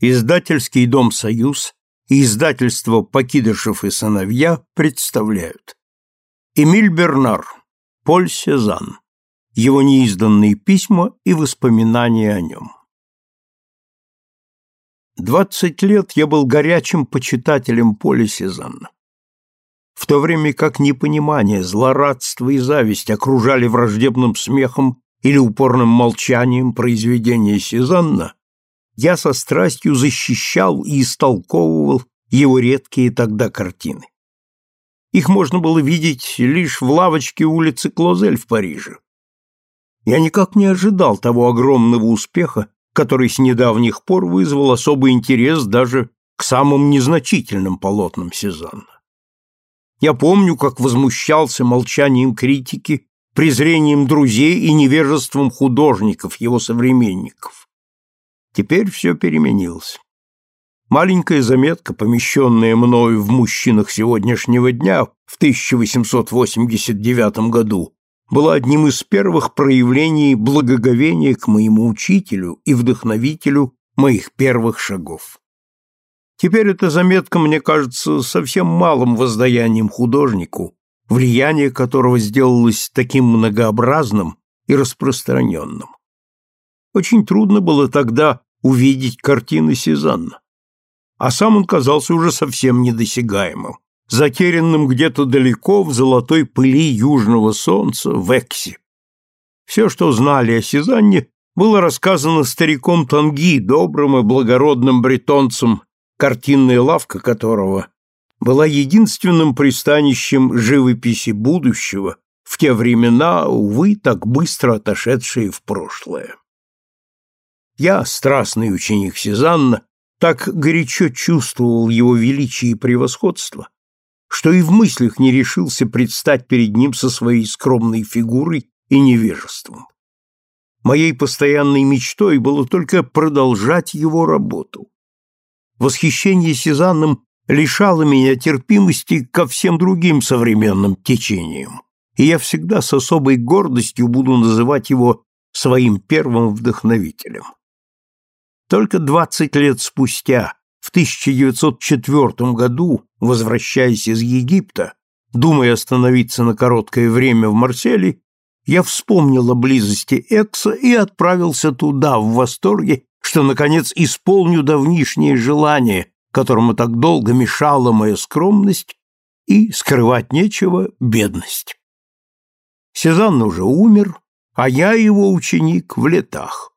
Издательский дом «Союз» и издательство «Покидышев и сыновья» представляют. Эмиль Бернар, Поль Сезанн. Его неизданные письма и воспоминания о нем. Двадцать лет я был горячим почитателем Поля Сезанна. В то время как непонимание, злорадство и зависть окружали враждебным смехом или упорным молчанием произведения Сезанна, я со страстью защищал и истолковывал его редкие тогда картины. Их можно было видеть лишь в лавочке улицы Клозель в Париже. Я никак не ожидал того огромного успеха, который с недавних пор вызвал особый интерес даже к самым незначительным полотнам Сезанна. Я помню, как возмущался молчанием критики, презрением друзей и невежеством художников, его современников. Теперь все переменилось. Маленькая заметка, помещенная мною в «Мужчинах сегодняшнего дня» в 1889 году, была одним из первых проявлений благоговения к моему учителю и вдохновителю моих первых шагов. Теперь эта заметка мне кажется совсем малым воздаянием художнику, влияние которого сделалось таким многообразным и распространенным. Очень трудно было тогда увидеть картины Сезанна, а сам он казался уже совсем недосягаемым затерянным где-то далеко в золотой пыли южного солнца в Эксе. Все, что знали о Сезанне, было рассказано стариком Танги, добрым и благородным бретонцем, картинная лавка которого была единственным пристанищем живописи будущего в те времена, увы, так быстро отошедшие в прошлое. Я, страстный ученик Сезанна, так горячо чувствовал его величие и превосходство, что и в мыслях не решился предстать перед ним со своей скромной фигурой и невежеством. Моей постоянной мечтой было только продолжать его работу. Восхищение Сезанном лишало меня терпимости ко всем другим современным течениям, и я всегда с особой гордостью буду называть его своим первым вдохновителем. Только двадцать лет спустя, в 1904 году, возвращаясь из Египта, думая остановиться на короткое время в Марселе, я вспомнил о близости Экса и отправился туда в восторге, что, наконец, исполню давнишнее желание, которому так долго мешала моя скромность и, скрывать нечего, бедность. Сезанн уже умер, а я его ученик в летах.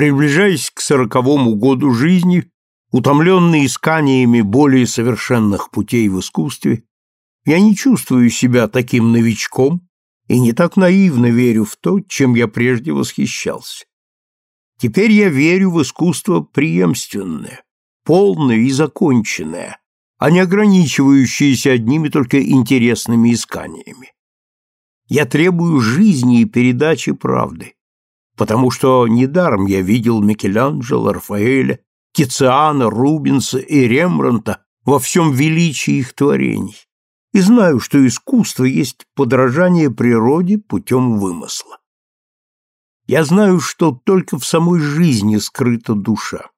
Приближаясь к сороковому году жизни, Утомленный исканиями более совершенных путей в искусстве, я не чувствую себя таким новичком и не так наивно верю в то, чем я прежде восхищался. Теперь я верю в искусство преемственное, полное и законченное, а не ограничивающееся одними только интересными исканиями. Я требую жизни и передачи правды, потому что недаром я видел Микеланджело, Рафаэля Тициана, Рубенса и Рембранта во всем величии их творений, и знаю, что искусство есть подражание природе путем вымысла. Я знаю, что только в самой жизни скрыта душа,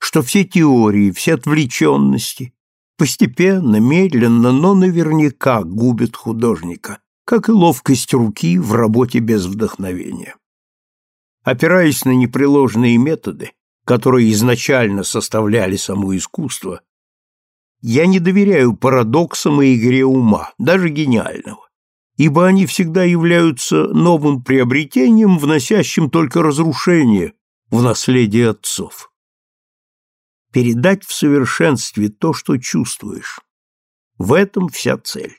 что все теории, все отвлеченности постепенно, медленно, но наверняка губят художника, как и ловкость руки в работе без вдохновения. Опираясь на непреложные методы, которые изначально составляли само искусство, я не доверяю парадоксам и игре ума, даже гениального, ибо они всегда являются новым приобретением, вносящим только разрушение в наследие отцов. Передать в совершенстве то, что чувствуешь. В этом вся цель.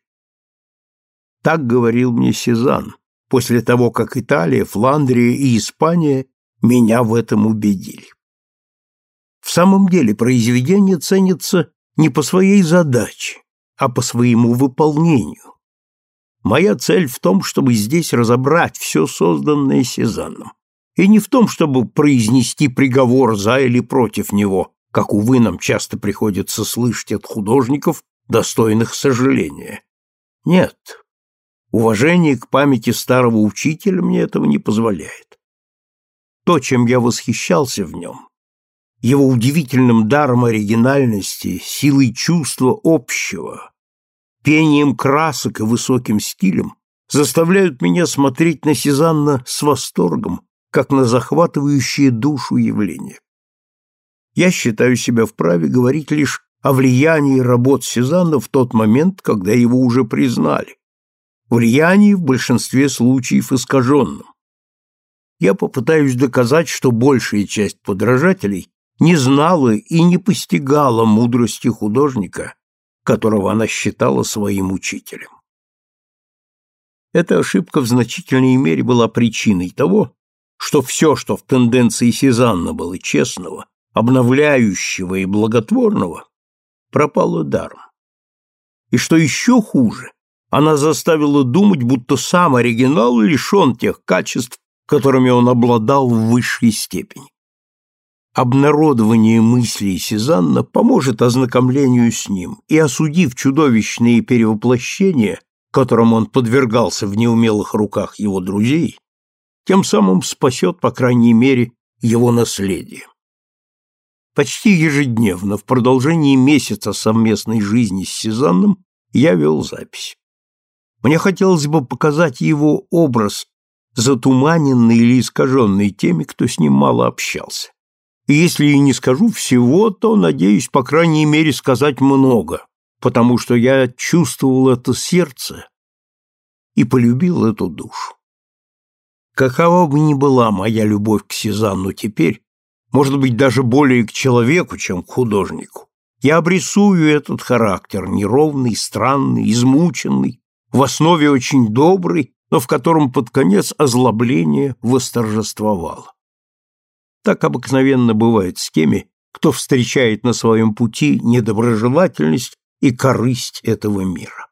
Так говорил мне Сезанн, после того, как Италия, Фландрия и Испания меня в этом убедили. В самом деле произведение ценится не по своей задаче, а по своему выполнению. Моя цель в том, чтобы здесь разобрать все созданное Сезанном, и не в том, чтобы произнести приговор за или против него, как, увы, нам часто приходится слышать от художников, достойных сожаления. Нет, уважение к памяти старого учителя мне этого не позволяет. То, чем я восхищался в нем, его удивительным даром оригинальности, силой чувства общего, пением красок и высоким стилем, заставляют меня смотреть на Сезанна с восторгом, как на захватывающее душу явление. Я считаю себя вправе говорить лишь о влиянии работ Сезанна в тот момент, когда его уже признали. Влиянии в большинстве случаев искаженном. Я попытаюсь доказать, что большая часть подражателей не знала и не постигала мудрости художника, которого она считала своим учителем. Эта ошибка в значительной мере была причиной того, что все, что в тенденции Сезанна было честного, обновляющего и благотворного, пропало даром. И что еще хуже, она заставила думать, будто сам оригинал лишен тех качеств, которыми он обладал в высшей степени. Обнародование мыслей Сезанна поможет ознакомлению с ним, и, осудив чудовищные перевоплощения, которым он подвергался в неумелых руках его друзей, тем самым спасет, по крайней мере, его наследие. Почти ежедневно в продолжении месяца совместной жизни с Сезанном я вел запись. Мне хотелось бы показать его образ, затуманенный или искаженный теми, кто с ним мало общался. И если и не скажу всего, то, надеюсь, по крайней мере, сказать много, потому что я чувствовал это сердце и полюбил эту душу. Какова бы ни была моя любовь к Сезанну теперь, может быть, даже более к человеку, чем к художнику, я обрисую этот характер, неровный, странный, измученный, в основе очень добрый, но в котором под конец озлобление восторжествовало. Так обыкновенно бывает с теми, кто встречает на своем пути недоброжелательность и корысть этого мира.